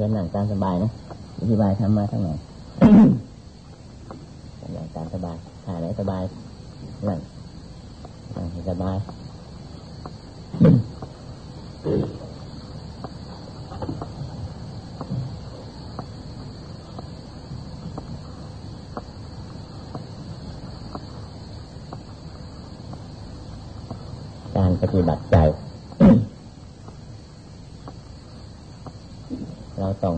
ชิญหนังตามสบายนะอธิบายทำมาทั้งไหนหนังตามสบายถ่ายไหนสบายนั่งนั่งสบายการปฏิบัติใจ เราต้อง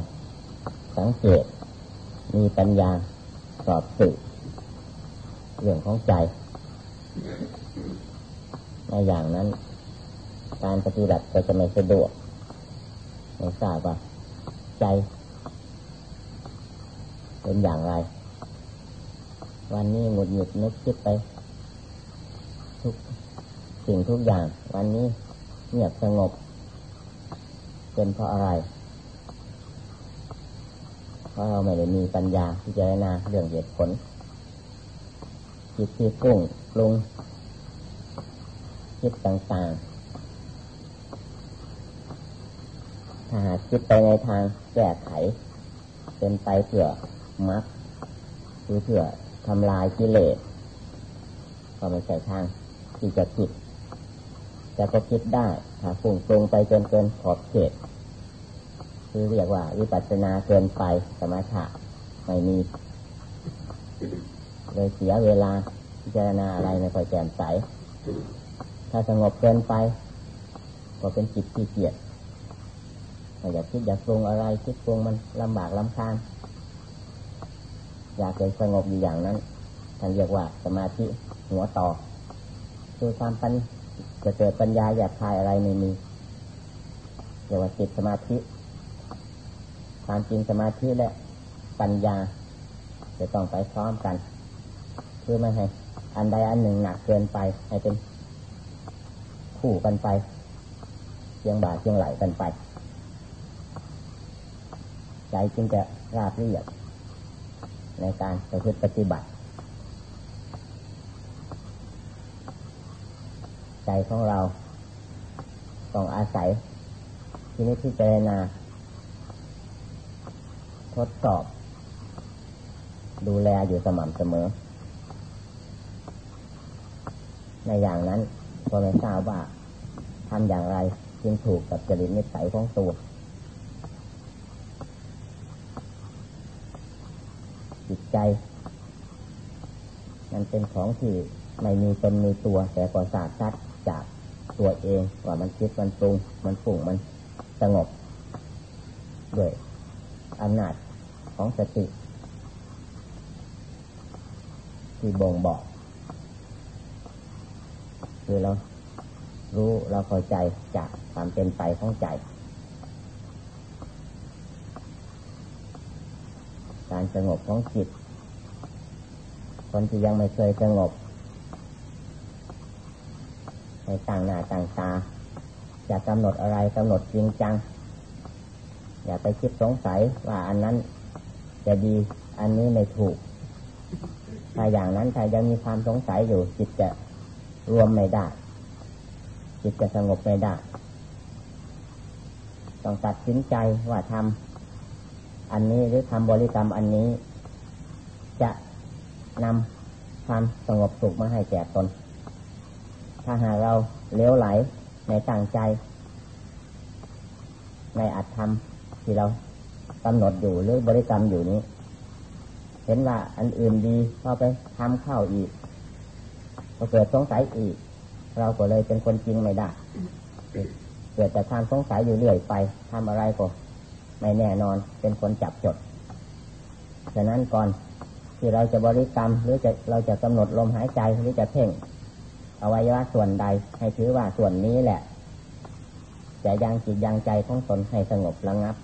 สังเกต มีปั ญาสอบสืบเรื่องของใจในอย่างนั้น การปฏิบัติก็จะไม่สะดวกไม่ทราบว่าใจ เป็นอย่างไร วันนี้หงุดหงิดนึกคิดไป ทุกสิ่งทุกอย่าง วันนี้เงียบสงบเป็นเพราะอะไร เพราะเราไม่ได้มีปัญญาพิจารณาเรื่องเหตุผลคิดที่กุ้งปรุงคิดต่างๆถ้าหากคิดไปในทางแก้ไข เป็นไปเพื่อมักหรือเพื่อทำลายกิเลสก็ไม่ใช่ทางที่จะคิดจะก็คิดได้ ถ้าฟุ้งตรงไปจนเกินขอบเขต คือเรียกว่าวิปัสสนาเกินไปสมาธิไม่มีเลยเสียเวลาพิจารณาอะไรไม่ค่อยแจ่มใส ถ้าสงบเกินไป ก็เป็นจิตที่เกียจอยากคิดอยากปรุงอะไรคิดปรุงมันลำบากลำคาญอยากจะสงบอยู่อย่างนั้นท่านเรียกว่าสมาธิหัวต่อคือความปัญจะเกิดปัญญาอยากทายอะไรไม่มีเรียกว่าจิตสมาธิ ความจริงสมาธิและปัญญา จะต้องไปพร้อมกันเพื่อไม่ให้ อันใดอันหนึ่งหนักเกินไป ให้เป็นคู่กันไปเชียงบาเชียงไหลกันไป ใจจึงจะราบเรียบในการประพฤติปฏิบัติ ใจของเรา ต้องอาศัยที่นี้ที่เจรณา ทดสอบ ดูแลอยู่สม่ำเสมอ ในอย่างนั้นก็ไม่ทราบว่าทำอย่างไรจึงถูกกับจริตนิสัยของตัวจิตใจ มันเป็นของที่ไม่มีตนมีตัว แต่ก็สาดซัดจากตัวเองว่ามันคิดมันปรุง มันฝุ่งมันสงบด้วย อำนาจของสติ ที่บ่งบอก คือเรารู้เราเข้าใจจากความเป็นไปของใจ การสงบของจิต คนที่ยังไม่เคยสงบในต่างหน้าต่างตาจะกำหนดอะไรกำหนดจริงจัง อย่าไปคิดสงสัยว่าอันนั้นจะดี อันนี้ไม่ถูก ถ้าอย่างนั้นถ้ายังมีความสงสัยอยู่ จิตจะรวมไม่ได้ จิตจะสงบไม่ได้ ต้องตัดสินใจว่าทำอันนี้หรือทำบริกรรมอันนี้ จะนำความสงบสุขมาให้แก่ตน ถ้าหากเราเลี้ยวไหลในตั้งใจ ในอัตธรรม ที่เรากำหนดอยู่หรือบริกรรมอยู่นี้ เห็นว่าอันอื่นดีพอไปทำเข้าอีกก็เกิดสงสัยอีก เราก็เลยเป็นคนจริงไม่ได้เกิดแต่ความสงสัยอยู่เรื่อยไปทำอะไรก็ไม่แน่นอนเป็นคนจับจดฉะนั้นก่อนที่เราจะบริกรรมหรือจะเราจะกำหนดลมหายใจหรือจะเพ่งอวัยวะส่วนใด ให้ถือว่าส่วนนี้แหละจะยังจิตยังใจของตนให้สงบระงับ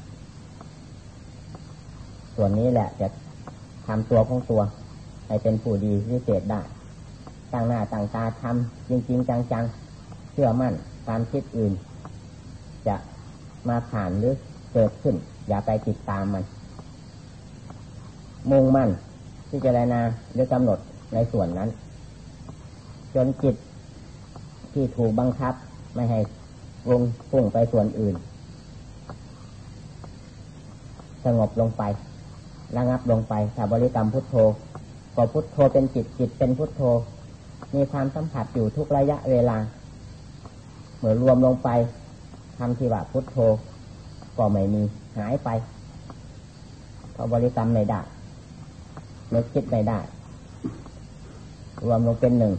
ส่วนนี้แหละจะทำตัวของตัวให้เป็นผู้ดีวิเศษได้ตั้งหน้าตั้งตาทำจริง ๆ จังๆเชื่อมั่นความคิดอื่น จะมาผ่านหรือเกิดขึ้น อย่าไปติดตามมัน มุ่งมั่นที่จะรณาหรือกำหนดในส่วนนั้น จนจิตที่ถูกบังคับไม่ให้วงพุ่งไปส่วนอื่น สงบลงไป ระงับลงไปถ้าบริกรรมพุทโธก็พุทโธเป็นจิตจิตเป็นพุทโธ มีความสัมผัสอยู่ทุกระยะเวลา เมื่อรวมลงไปทำที่ว่าพุทโธ ก็ไม่มีหายไปเพราะบริกรรมไม่ได้นึกคิดไม่ได้ รวมลงเป็นหนึ่ง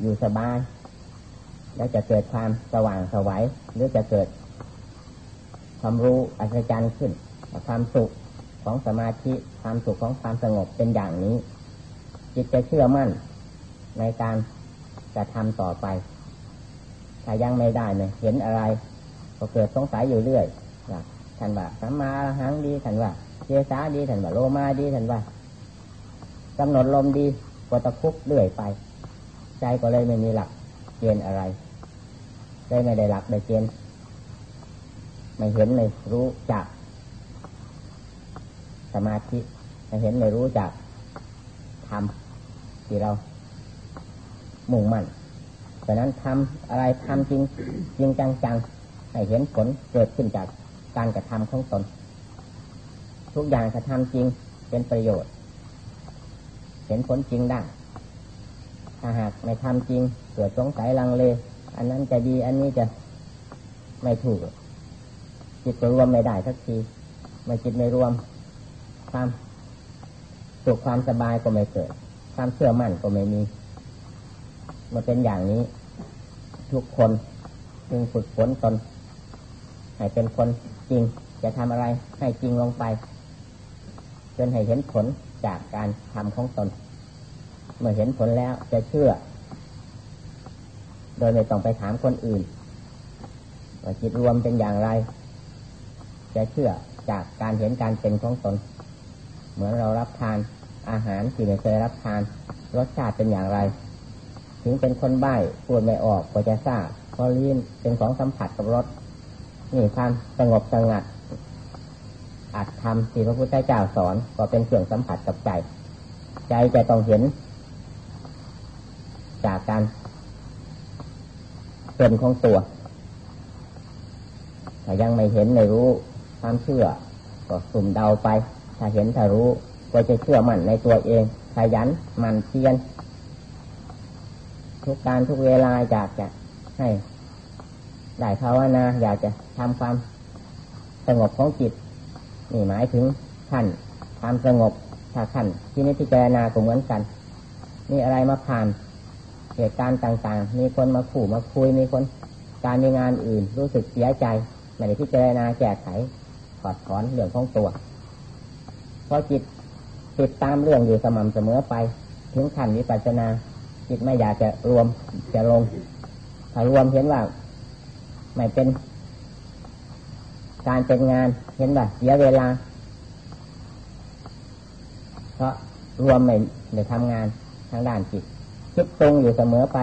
อยู่สบาย แล้วจะเกิดความสว่างสวัยหรือจะเกิด ความรู้อัศจรรย์ขึ้น ความสุขของสมาธิความสุขของความสงบเป็นอย่างนี้ จิตจะเชื่อมั่นในการจะทำต่อไปถ้ายังไม่ได้เนี่ยเห็นอะไร ก็เกิดสงสัยอยู่เรื่อยว่าท่านว่าสัมมาหังดีท่านว่าเจสาดีท่านว่าโลมาดีท่านว่ากำหนดลมดีก็ตะคุบเรื่อยไป ใจก็เลยไม่มีหลักเกณฑ์อะไรเลยไม่ได้หลักได้เกณฑ์ ไม่เห็นไม่รู้จัก สมาธิไม่เห็นไม่รู้จักทำที่เรา มุ่งมั่นดังนั้นทำอะไรทำจริง จริงจังจังให้เห็นผลเกิดขึ้นจากการกระทำของตน ทุกอย่างกระทำจริงเป็นประโยชน์ เห็นผลจริงได้ถ้าหากไม่ทำจริงเกิดสงสัยลังเล อันนั้นจะดีอันนี้จะไม่ถูก จิตรวมไม่ได้สักทีไม่จิตไม่รวม ความสุขความสบายก็ไม่เกิด ความเชื่อมั่นก็ไม่มีมาเป็นอย่างนี้ ทุกคนจึงฝึกฝนตนให้เป็นคนจริง จะทำอะไรให้จริงลงไป จนให้เห็นผลจากการทำของตน เมื่อเห็นผลแล้วจะเชื่อ โดยไม่ต้องไปถามคนอื่นว่าจิตรวมเป็นอย่างไร จะเชื่อจากการเห็นการเป็นของตน เหมือนเรารับทานอาหารที่ไม่เคยรับทาน รสชาติเป็นอย่างไร ถึงเป็นคนใบ้พูดไม่ออกก็จะทราบเพราะลิ้นเป็นของสัมผัสกับรสนี่ความสงบสงัดอัดทำที่พระพุทธเจ้าสอนก็เป็นเครื่องสัมผัสกับใจ ใจจะต้องเห็น จากการเป็นของตัวถ้ายังไม่เห็นไม่รู้ ความเชื่อ ก็สุ่มเดาไป ถ้าเห็นถ้ารู้ ก็จะเชื่อมั่นในตัวเองขยันมั่นเพียรทุกการทุกเวลาอยากจะให้ได้ภาวนาอยากจะทำความสงบของจิตนี่หมายถึงขั้นความสงบถ้าขั้นที่นิพพานาก็เหมือนกันมีอะไรมาผ่านเหตุการณ์ต่าง ๆ มีคนมาขู่มาคุยมีคนการมีงานอื่นรู้สึกเสียใจไม่ได้พิจารณาแก้ไข ถอดถอนเรื่องของตัวเพราะจิตติดตามเรื่องอยู่สม่ำเสมอไปถึงขั้นวิปัสสนาจิตไม่อยากจะรวมจะลงถ้ารวมเห็นว่าไม่เป็น การเป็นงานเห็นว่าเสียเวลา เพราะรวมไม่ได้ทำงานทางด้านจิต คิดตรงอยู่เสมอไป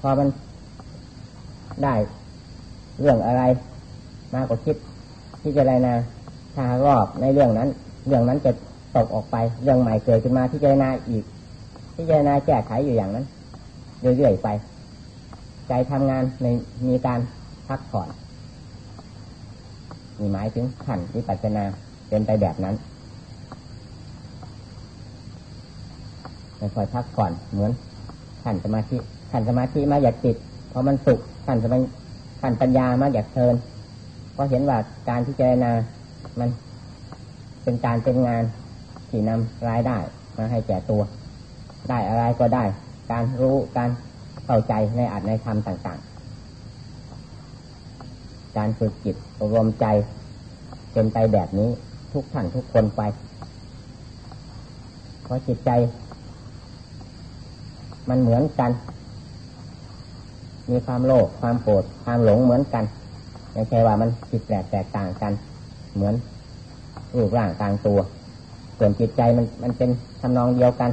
พอมันได้เรื่องอะไรมากกว่าคิด พิจารณาถ้ารอบในเรื่องนั้น เรื่องนั้นจะตกออกไป เรื่องใหม่เกิดขึ้นมาพิจารณาอีก พิจารณาแก้ไขอยู่อย่างนั้นเรื่อยๆไป ใจทำงานในมีการพักผ่อนมีหมายถึงขันวิปัสนาเป็นไปแบบนั้นไม่ค่อยพักผ่อนเหมือนขันสมาธิขันสมาธิมาอยากติดเพราะมันสุขขันสมาขันปัญญามาอยากเทิน ราะเห็นว่าการพิจารณา มันเป็นการเป็นงานที่นำรายได้ มาให้แก่ตัว ได้อะไรก็ได้ การรู้การเข้าใจในอัตในธรรมต่าง ๆ การฝึกจิตอบรมใจเป็นไปแบบนี้ทุกท่านทุกคนไป เพราะจิตใจ มันเหมือนกัน มีความโลภความโกรธความหลงเหมือนกัน ไม่ใช่ว่ามันจิตแปลกแตกต่างกัน เหมือนรูปร่างต่างตัว ส่วนจิตใจมันมันเป็นทำนองเดียวกัน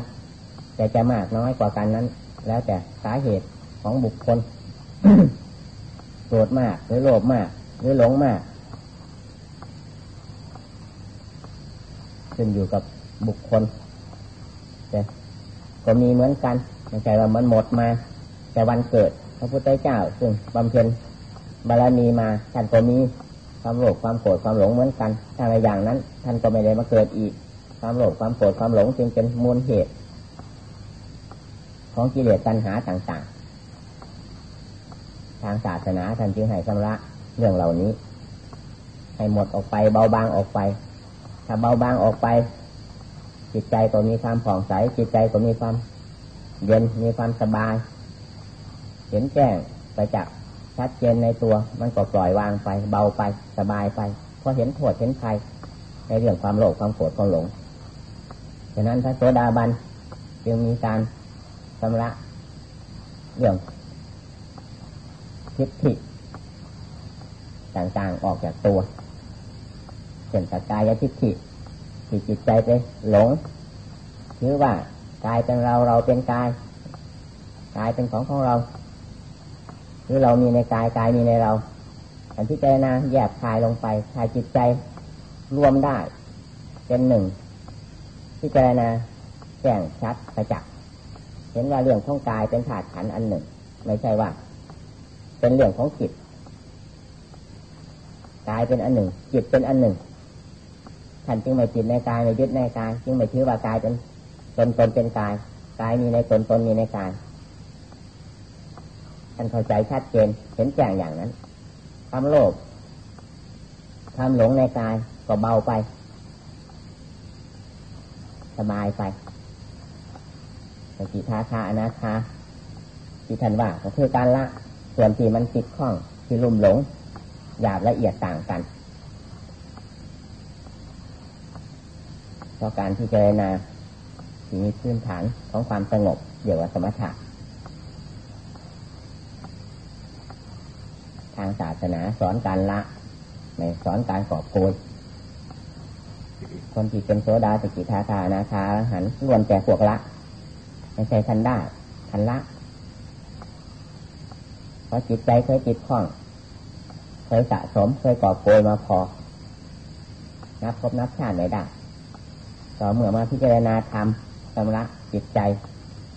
แต่จะมากน้อยกว่ากันนั้น แล้วแต่สาเหตุของบุคคลโกรธมากหรือโลภมาก หรือหลงมากขึ้นอยู่กับบุคคลแต่ก็มีเหมือนกันไม่ใช่ว่ามันหมดมา แต่วันเกิดพระพุทธเจ้าซึ่งบำเพ็ญ บารมีมาท่านก็มีความโลภความโกรธความหลงเหมือนกันถ้าในอย่างนั้น ท่านก็ไม่ได้มาเกิดอีก ความโลภความโกรธความหลงจึงเป็นมูลเหตุ ของกิเลสตัณหาต่างๆ ทางศาสนาท่านจึงให้ชำระเรื่องเหล่านี้ ให้หมดออกไปเบาบางออกไป ถ้าเบาบางออกไป จิตใจก็มีความผ่องใส จิตใจก็มีความเย็นมีความสบาย เห็นแจ้งไปจาก ชัดเจนในตัว มันก็ปล่อยวางไป เบาไปสบายไปเพราะเห็นโทษเห็นภัยในเรื่องความโลภความโกรธความหลงฉะนั้นพระโสดาบันจึงมีการชำระเรื่องทิฏฐิต่างๆออกจากตัวเช่นสกายทิฏฐิที่จิตใจไปหลงถือว่ากายเป็นเราเราเป็นกายกายเป็นของของเรา หรือเรามีในกายกายมีในเราอันที่เจนาแยกคายลงไปคายจิตใจรวมได้ เป็นหนึ่งที่เจนาแจ้งชัดประจักษ์เห็นว่าเรื่องของกายเป็นถาดขันอันหนึ่ง ไม่ใช่ว่า เป็นเรื่องของจิตกายเป็นอันหนึ่ง จิตเป็นอันหนึ่งท่านจึงไม่จิตในกายไม่ยึดในกาย จึงไม่ถือว่ากายเป็นตนตนเป็นกายกายมีในตนตนมีในกาย ท่านเข้าใจชัดเจนเห็นแจ้งอย่างนั้นความโลภความหลงในกายก็เบาไป สบายไปสกิทาคาอนาคาที่ท่านว่าก็คือการละ ส่วนที่มันติดข้องที่ลุ่มหลงหยาบละเอียดต่างกันเพราะการที่เจรนาที่มีพื้นฐานของความสงบเดี๋ยวว่าสมถะ ทางศาสนาสอนการละไม่สอนการกอบโกยคนที่เป็นโสดาสกิทาคานาคาหันล้วนแต่พวกละไม่ใช่ทันได้ทันละเพราะจิตใจเคยจิตคล้อง เคยสะสมเคยกอบโกยมาพอ นับพบนับชาติไม่ได้ต่อเมื่อมาพิจารณาธรรมชำระจิตใจ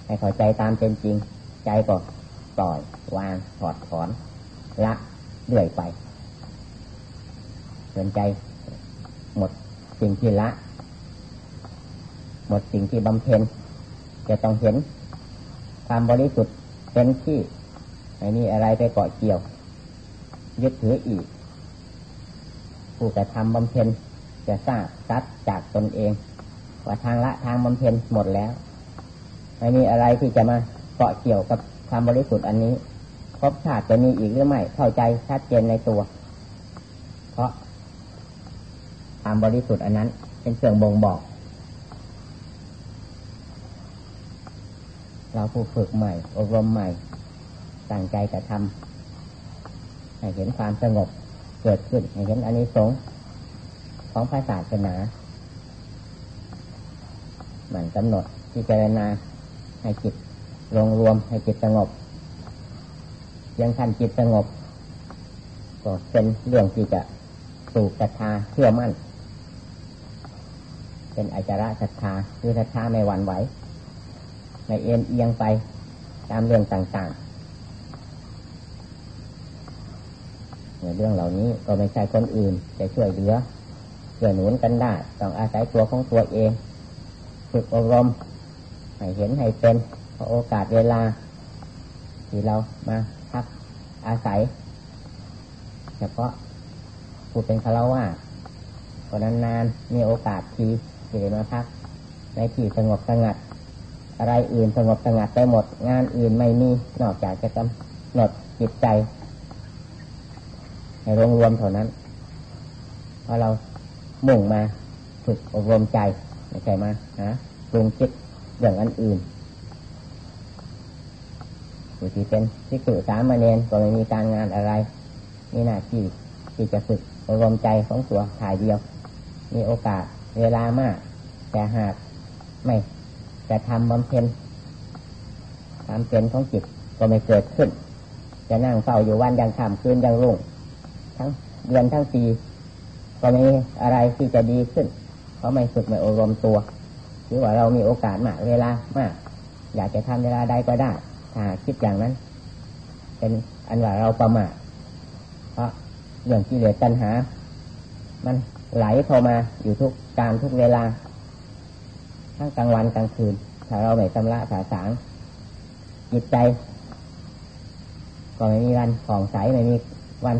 ให้เข้าใจตามเป็นจริง ใจก็ปล่อยวางถอดถอน ละเรื่อยไปสนใจหมดสิ่งที่ละ หมดสิ่งที่บำเพ็ญจะต้องเห็นความบริสุทธิ์เป็นที่ไม่มีอะไรไปเกาะเกี่ยว ยึดถืออีก ผู้กระทำบำเพ็ญจะทราบซัดจากตนเอง ว่าทางละทางบำเพ็ญหมดแล้ว ไม่มีอะไรที่จะมาเกาะเกี่ยวกับความบริสุทธิ์อันนี้ พบชาติจะมีอีกหรือไม่ เข้าใจชัดเจนในตัว เพราะความบริสุทธิ์อันนั้น เป็นเครื่องบ่งบอก เราผู้ฝึกใหม่ อบรมใหม่ตั้งใจจะทำให้เห็นความสงบเกิดขึ้นให้เห็นอานิสงส์ของพระศาสนาหมันกำหนดที่เจรณาให้จิตรวมรวมให้จิตสงบ ยังทันจิตสงบ ก็เป็นเรื่องที่จะสู่ศรัทธาเชื่อมั่น เป็นอาจาระศรัทธาคือศรัทธาไม่หวั่นไหวไม่เอ็นเอียงไปตามเรื่องต่างๆในเรื่องเหล่านี้ก็ไม่ใช่คนอื่นจะช่วยเหลือช่วยหนุนกันได้ต้องอาศัยตัวของตัวเองฝึกอบรมให้เห็นให้เป็นพอโอกาสเวลาที่เรามา อาศัย เฉพาะผู้เป็นคารวะก็นานๆมีโอกาสทีที่จมาพัก ในที่สงบสงัด อะไรอื่นสงบสงัดไปหมด งานอื่นไม่มีนอกจากจะกำหนดจิตใจให้รวมรวมเท่านั้นเพราะเรามุ่งมาฝึกอบรมใจไม่ใช่มาฮะปรุงคิดอย่างอันอื่น ผู้ที่เป็นทิ่สุสามเณรก็ไม่มีการงานอะไร มีหน้าที่ที่จะฝึกอบรมใจของตัวถ่ายเดียว มีโอกาสเวลามาก แต่หากไม่จะทำบำเพ็ญทำเป็นของจิตก็ไม่เกิดขึ้น จะนั่งเฝ้าอยู่วันยังค่ำคืนยังรุ่ง ทั้งเดือนทั้งปีก็ไม่มีอะไรที่จะดีขึ้น เพราะไม่ฝึกไม่อบรมตัวหรือว่าเรามีโอกาสมากเวลามาก อยากจะทำเวลาใดก็ได้ คิดอย่างนั้น เป็นอันว่าเราประมาทเพราะเรื่องกิเลสตัณหา มันไหลเข้ามาอยู่ทุกการทุกเวลา ทั้งกลางวันกลางคืน ถ้าเราไม่ชำระสาสางจิตใจ ก็ไม่มีวันผ่องใสไม่มีวัน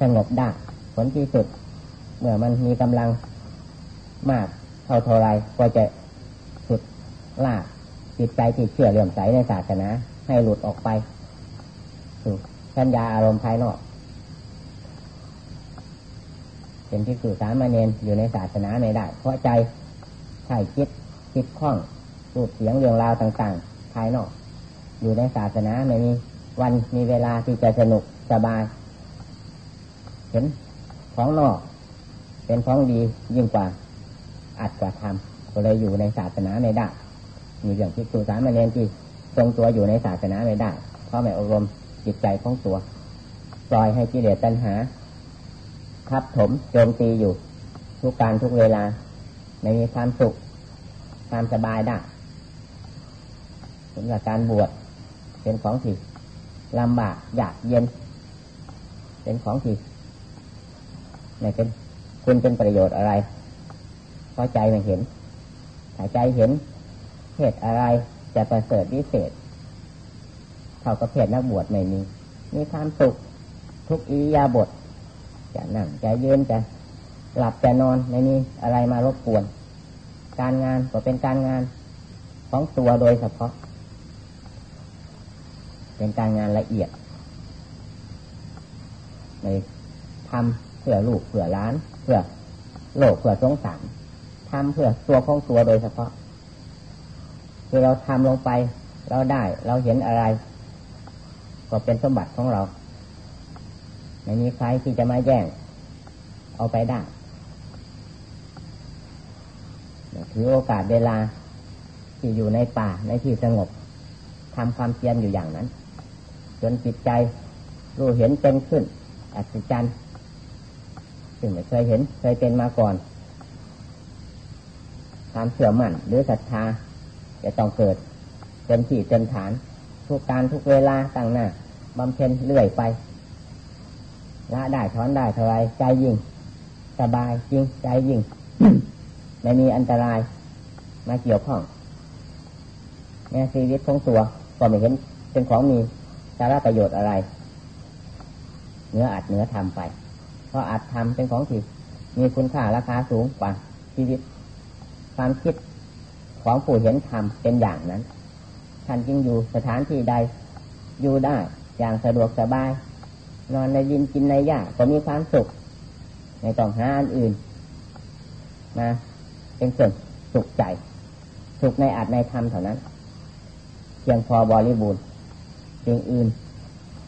สงบได้ผลที่สุด เมื่อมันมีกำลังมากเท่าเท่าไรก็จะสุดลาก จิตใจที่เชื่อเลื่อมใสในศาสนา ให้หลุดออกไปสู่สัญญาอารมณ์ภายนอก เป็นที่สื่อสารมาเนนอยู่ในศาสนาไม่ได้ เพราะใจใช่คิดคิดคล้องสูดเสียงเรื่องราวต่าง ๆ ภายนอก อยู่ในศาสนาไม่มีวันมีเวลาที่จะสนุกสบาย เห็นของนอก เป็นของดียิ่งกว่าอัดกว่าทำก็เลยอยู่ในศาสนาไม่ได้ มีเรื่องที่สื่อสารมาเนนที่ทรงตัวอยู่ในศาสนาไม่ได้ เพราะไม่อบรมจิตใจของตัว ปล่อยให้กิเลสตัณหาทับถมโจมตีอยู่ ทุกการทุกเวลาไม่มีความสุขความสบายได้สำหรับการบวชเป็นของที่ลำบากอยากเย็น เป็นของที่ไม่เป็นคุณเป็นประโยชน์อะไรเพราะใจไม่เห็นถ้าใจเห็น เหตุอะไรจะประเสริฐวิเศษเท่ากับเพศนักบวชไม่มีมีความสุขทุกอิยาบทจะนั่งจะยืนจะหลับจะนอนไม่มีอะไรมารบกวน การงานก็เป็นการงานของตัวโดยเฉพาะ เป็นการงานละเอียดในทำเพื่อลูกเพื่อล้าน เพื่อโลกเพื่อสงสารทำเพื่อตัวของตัวโดยเฉพาะ คือเราทำลงไป เราได้เราเห็นอะไร ก็เป็นสมบัติของเราไม่มีใครที่จะมาแย่ง เอาไปได้ถือโอกาสเวลาที่อยู่ในป่าในที่สงบทำความเพียรอยู่อย่างนั้น จนจิตใจรู้เห็นเป็นขึ้น อัศจรรย์ซึ่งไม่เคยเห็นเคยเป็นมาก่อนความเชื่อมั่นหรือศรัทธา จะต้องเกิดเป็นที่เป็นฐาน ทุกการทุกเวลาตั้งหน้าบำเพ็ญเรื่อยไปละได้ถอนได้เท่าไรใจยิ่ง สบายจริงใจยิ่งไม่มีอันตรายมาเกี่ยวข้องแม้ชีวิตของตัวก็ไม่เห็นเป็นของมีสาระประโยชน์อะไรเนื้ออัดเนื้อทำไป เพราะอัดทำเป็นของที่มีคุณค่าราคาสูงกว่าชีวิต ความคิด ของผู้เห็นธรรมเป็นอย่างนั้น ท่านจึงอยู่สถานที่ใด อยู่ได้อย่างสะดวกสบาย นอนในดินกินในหญ้าก็มีความสุขในต้องหาอันอื่นมาเป็นส่วนสุขใจ สุขในอัดในธรรมเท่านั้นเพียงพอบริบูรณ์สิ่งอื่น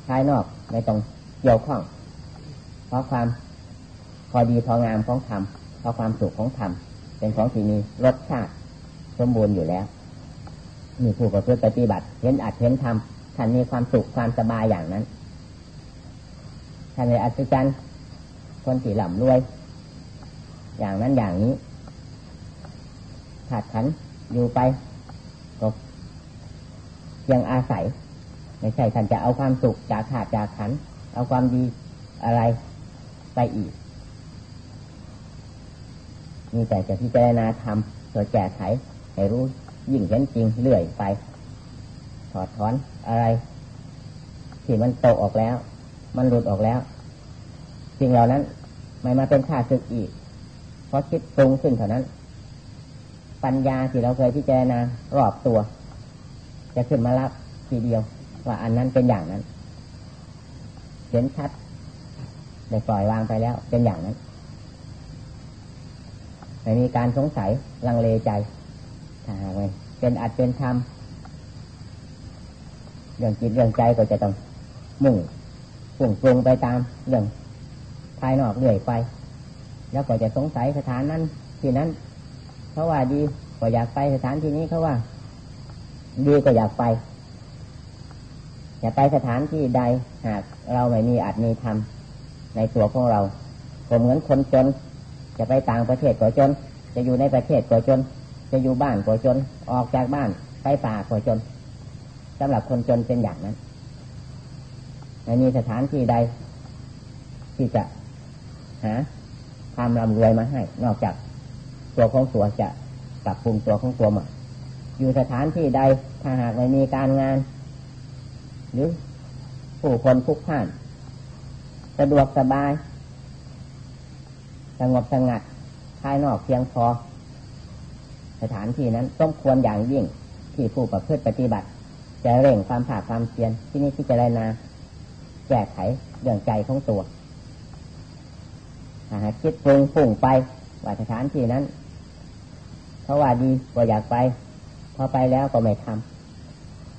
ภายนอกไม่ต้องเกี่ยวข้อง เพราะความพอดีพองามของธรรมเพราะความสุขของธรรมเป็นของที่มีรสชาติ สมบูรณ์อยู่แล้วมีผู้ประพฤติปฏิบัติเห็นอัดเห็นธรรมท่านมีความสุขความสบายอย่างนั้นท่านในอัศจรรย์คนที่หล่ำรวย อย่างนั้นอย่างนี้ขาดขันอยู่ไปก็ยังอาศัย ไม่ใช่ท่านจะเอาความสุขจากขาดจากขัน เอาความดีอะไรไปอีกมีแต่จะพิจารณาทำตัวแก้ไข ให้รู้ยิ่งเห็นจริงเรื่อยไปถอดถอนอะไร ที่มันตกออกแล้ว มันหลุดออกแล้วสิ่งเหล่านั้น ไม่มาเป็นข้าศึกอีก เพราะคิดปรุงขึ้นเท่านั้น ปัญญาที่เราเคยพิจารณารอบตัว จะขึ้นมารับทีเดียว ว่าอันนั้นเป็นอย่างนั้นเห็นชัดได้ปล่อยวางไปแล้ว เป็นอย่างนั้นไม่มีการสงสัยลังเลใจ เป็นอัดเป็นธรรมเรื่องจิตเรื่องใจก็จะต้องมุ่งปุ่งปรุงไปตามเรื่องภายนอกเรื่อยไป แล้วก็จะสงสัยสถานนั้นที่นั้นเขาว่าดีก็อยากไปสถานที่นี้เขาว่า ดีก็อยากไป อยากไปสถานที่ใดหากเราไม่มีอาจมีธรรมในตัวของเราก็เหมือนคนจน จะไปต่างประเทศก็จน จะอยู่ในประเทศก็จน จะอยู่บ้านก็จน ออกจากบ้านไปป่าก็จนสำหรับคนจนเป็นอย่างนั้นไม่มีสถานที่ใด ที่จะหาความร่ำรวยมาให้ นอกจากตัวของตัวจะปรับปรุงตัวของตัวมาอยู่สถานที่ใดถ้าหากไม่มีการงาน หรือผู้คนพุกผ่านสะดวกสบาย สงบสงัดภายนอกเพียงพอ สถานที่นั้นต้องควรอย่างยิ่งที่ผู้ประพฤติปฏิบัติ จะเร่งความผาความเพียรที่นี่ที่จะไรนาแก้ไขเรื่องใจของตัวหากคิดปรุงปุ่งไปว่าสถานที่นั้นเพราะว่าดีก็อยากไป พอไปแล้วก็ไม่ท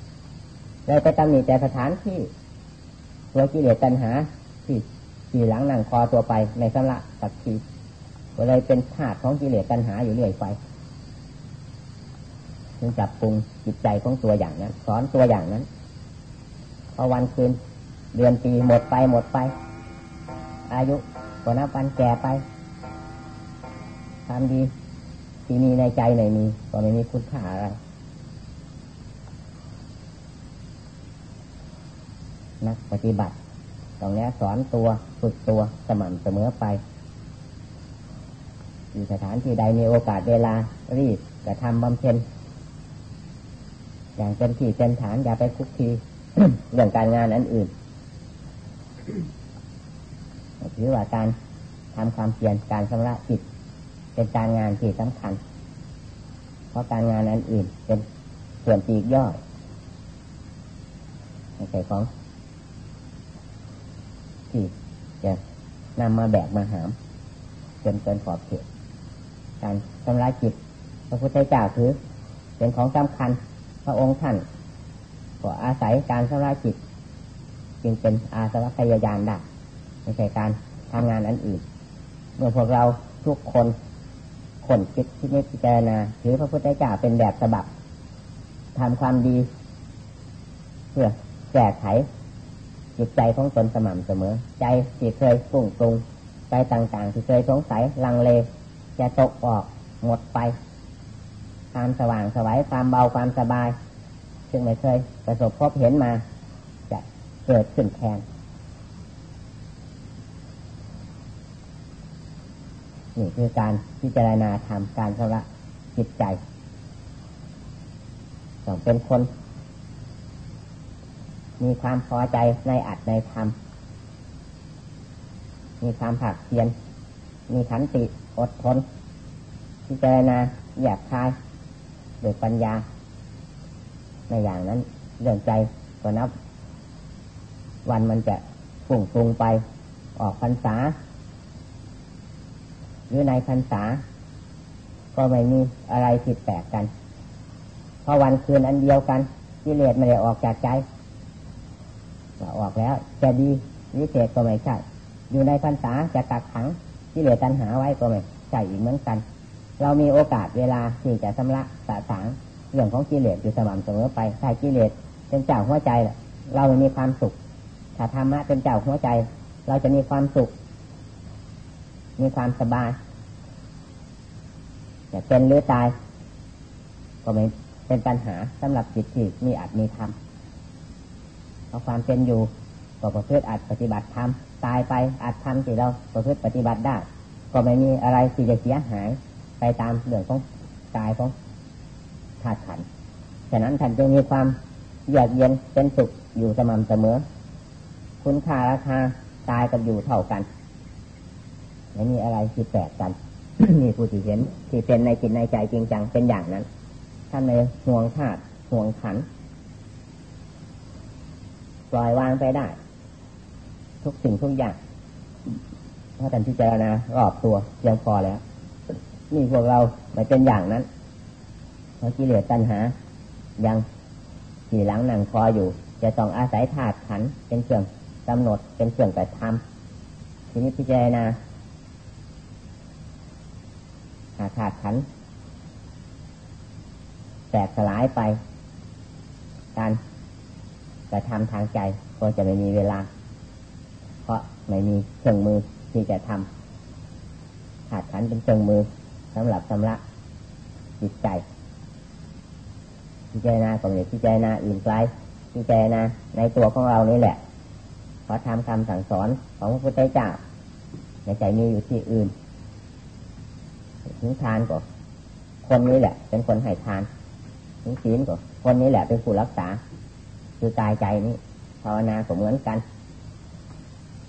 ำเลยไปตำหนิแต่สถานที่ตัวกิเลสตัณหาที่ที่หลังนั่งคอตัวไปในสำละสักทีก็เลยเป็นธาตุของกิเลสตัณหาอยู่เรื่อยไป จึงจับปรุงจิตใจของตัวอย่างนั้น สอนตัวอย่างนั้นพอวันคืน เดือนปีหมดไปหมดไป อายุก็นับวันแก่ไปทำดีที่มีในใจในมีก็ไม่มีคุณค่าอะไรนักปฏิบัติตรงนี้สอนตัวฝึกตัวสม่ำเสมอไปอยู่สถานที่ใดมีโอกาสเวลารีบกระทำบำเพ็ญ อย่างเต็มที่เต็มฐานอย่าไปคุกคีเรื่องการงานอันอื่นถือว่าการทำความเพียรการชำระจิตเป็นการงานที่สำคัญ เพราะการงานอันอื่น เป็นส่วนปีกย่อยในใจของที่จะนำมาแบกมาหามจนเกินขอบเขตการชำระจิตพระพุทธเจ้าถือเป็นของสำคัญ พระองค์ท่านก็อาศัยการชำระจิต จึงเป็นอาสวะพยายานได้ไม่ใช่การทำงานอันอื่น เมื่อพวกเราทุกคนคนคิดที่นี้พิจารณาถือพระพุทธเจ้าเป็นแบบฉบับทำความดี เพื่อแก้ไขจิตใจของตนสม่ำเสมอ ใจที่เคยฟุ้งตรงใจต่างๆ ที่เคยสงสัยลังเลจะตกออกหมดไป ความสว่างสวัยความเบาความสบาย ซึ่งไม่เคยประสบพบเห็นมา จะเกิดขึ้นแทนนี่คือการพิจารณาธรรมการชำระจิตใจต้องเป็นคน มีความพอใจในอัดในธรรมมีความผักเพียน มีขันติอดทนพิจารณาอยากคาย โดยปัญญา ในอย่างนั้นเรื่องใจก็นับ วันมันจะฝุ่งปรุงไปออกพรรษา หรือในพรรษา ก็ไม่มีอะไรผิดแปลกกัน เพราะวันคืนอันเดียวกันกิเลสไม่ได้ออกจากใจออกแล้วจะดีวิเศษก็ไม่ใช่ อยู่ในพรรษาจะตักขังกิเลสตัณหาไว้ก็ไม่ใช่อีกเหมือนกัน เรามีโอกาสเวลาที่จะชำระสะสางเรื่องของกิเลสอยู่สม่ำเสมอไปถ้ากิเลสเป็นเจ้าหัวใจ เราไม่มีความสุขถ้าธรรมะเป็นเจ้าหัวใจ เราจะมีความสุข มีความสบายจะเป็นหรือตาย ก็ไม่เป็นปัญหาสำหรับจิตที่มีอัดมีธรรมเพราะความเป็นอยู่ก็ประพฤติอัดปฏิบัติธรรมตายไปอัดธรรมที่เราประพฤติปฏิบัติได้ ก็ไม่มีอะไรที่จะเสียหาย ไปตามเรื่องของกายของธาตุขันฉะนั้นท่านจึงมีความเยือกเย็นเป็นสุขอยู่สม่ำเสมอ คุณค่าราคาตายกับอยู่เท่ากันไม่มีอะไรที่แตกกันมีผู้ที่เห็นที่เป็นในจิตในใจจริงจังเป็นอย่างนั้น ท่านในห่วงธาตุห่วงขันปล่อยวางไปได้ ทุกสิ่งทุกอย่างถ้าท่านพิจารณารอบตัวยังพอแล้ว นี่พวกเราไม่เป็นอย่างนั้น เพราะกิเลสตัณหา ยังขี่หลังหนังคออยู่ จะต้องอาศัยธาตุขันเป็นเครื่องกำหนดเป็นเครื่องกระทำทีนี้พิจารณาาธาตุขันแตกสลายไป การกระทำทางใจก็จะไม่มีเวลา เพราะไม่มีเครื่องมือที่จะทำธาตุขันเป็นเครื่องมือ สำหรับสำระจิตใจพิจารณาก็ไม่พิจารณาอื่นไกลพิจารณาในตัวของเรานี่แหละเพราะทำคำสั่งสอนของพระพุทธเจ้าในใจมีอยู่ที่อื่นถึงทานก็คนนี้แหละ เป็นคนให้ทานถึงศีลก็คนนี้แหละเป็นผู้รักษา คือกายใจนี้ภาวนาก็เหมือนกัน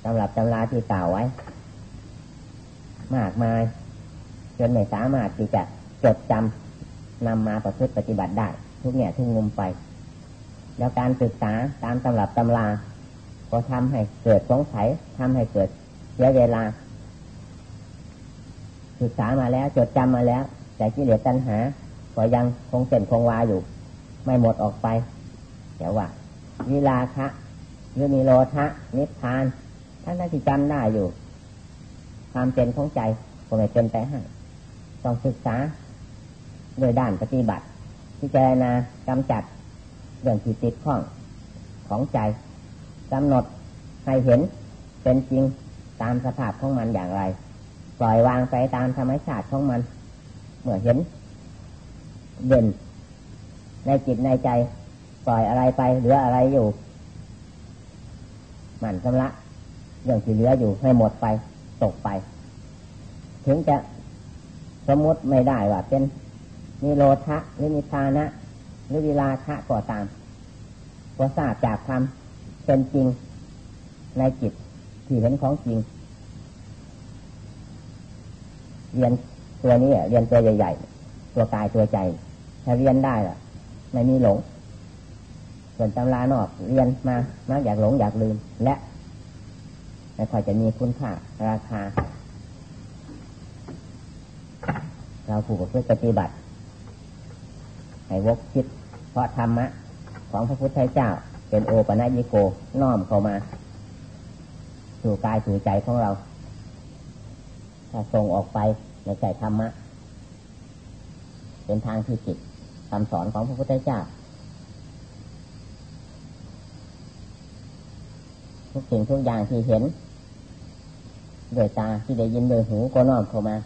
สำหรับตำราที่กล่าวไว้ มากมาย จนไม่สามารถที่จะจดจำนำมาประพฤติปฏิบัติได้ ทุกแง่ทุกมุมไป แล้วการศึกษาตามตำรับตำราก็ทำให้เกิดสงสัยทำให้เกิดเสียเวลา ศึกษามาแล้วจดจำมาแล้ว แต่กิเลสตัณหาก็ยังคงเส้นคงวาอยู่ ไม่หมดออกไปแต่ว่าวิลาคะหรือมีโลทะนิพพานท่านที่จำได้อยู่ ความเป็นของใจก็ไม่เป็นไปให้ ต้องศึกษาโดยด้านปฏิบัติที่เจนากำจัดเรื่องที่ติดข้องของใจกำหนดให้เห็นเป็นจริงตามสภาพของมันอย่างไร ปล่อยวางไปตามธรรมชาติของมัน เมื่อเห็น เด่น ในจิตในใจ ปล่อยอะไรไปเหลืออะไรอยู่หมั่นชำระเรื่องที่เหลืออยู่ให้หมดไปตกไป ถึงจะ สมมติไม่ได้ว่าเป็นมีโลทะหรือมีทานะ หรือวิลาคะก่อตามก็ทราบจากความเป็นจริงในจิตที่เห็นของจริง เรียนตัวนี้เรียนตัวใหญ่ ๆ ตัวกายตัวใจ ถ้าเรียนได้ล่ะ ไม่มีหลง ส่วนตำรานอกเรียนมามักอยากหลงอยากลืม และไม่ค่อยจะมีคุณค่าราคา เราผูกเพื่อปฏิบัติให้วกคิด เพราะธรรมะ ของพระพุทธเจ้า เป็นโอปนัญิโกน้อมเข้ามาสู่กายสู่ใจของเรา ถ้าส่งออกไปในใจธรรมะ เป็นทางที่จิตคำสอนของพระพุทธเจ้า ทุกสิ่งทุกอย่างที่เห็นด้วยตาที่ได้ยินโดยหูก็น้อมเข้ามา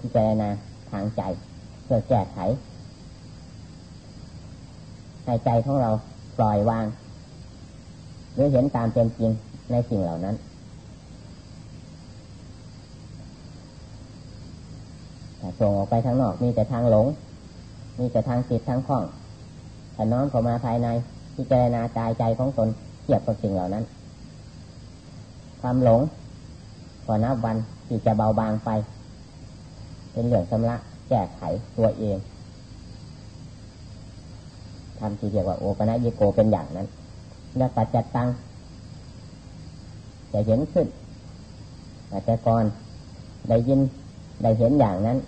พิจารณาทางใจเพื่อแก้ไขในใจของเราปล่อยวางหรือเห็นตามเป็นจริงในสิ่งเหล่านั้นแต่ส่งออกไปทางนอกมีแต่ทางหลง มีแต่ทางจิตทางข้องถ้าน้อมเข้ามาภายในพิจารณากายใจของตนเทียบกับสิ่งเหล่านั้น ความหลงก็นับวันที่จะเบาบางไป เป็นเรื่องชำระแก้ไขตัวเองทำที่เรียกว่าโอปนัยิโกเป็นอย่างนั้นและปัจจัตตังจะเห็นขึ้นแต่ก่อนได้ยินได้เห็นอย่างนั้น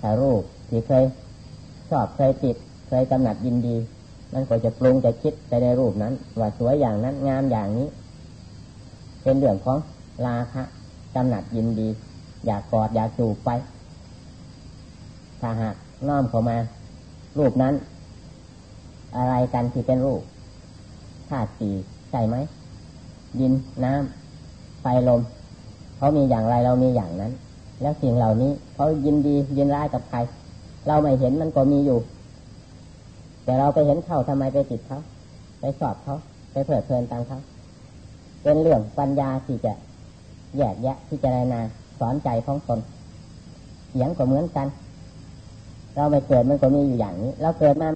ถ้ารูปที่เคยชอบเคยติดเคยกำหนัดยินดีมันก็จะปรุงจะคิดไปในรูปนั้น ว่าสวยอย่างนั้นงามอย่างนี้ เป็นเรื่องของราคะกำหนัดยินดี อยากกอดอยากจูบไป ถ้าหากน้อมเข้ามา รูปนั้น อะไรกันที่เป็นรูปธาตุสี่ใช่ไหมดินน้ำไฟลมเขามีอย่างไรเรามีอย่างนั้น แล้วสิ่งเหล่านี้เขายินดียินร้ายกับใคร เราไม่เห็นมันก็มีอยู่ แต่เราไปเห็นเขาทำไมไปติดเขาไปสอบเขาไปเผลิดเพลินตามเขาเป็นเรื่องปัญญาที่จะแยกแยะที่จะรายนาสอนใจของตนเสียงก็เหมือนกัน เราไปเกิดมันก็มีอยู่อย่างนี้ เราเกิดมา